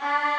Uh...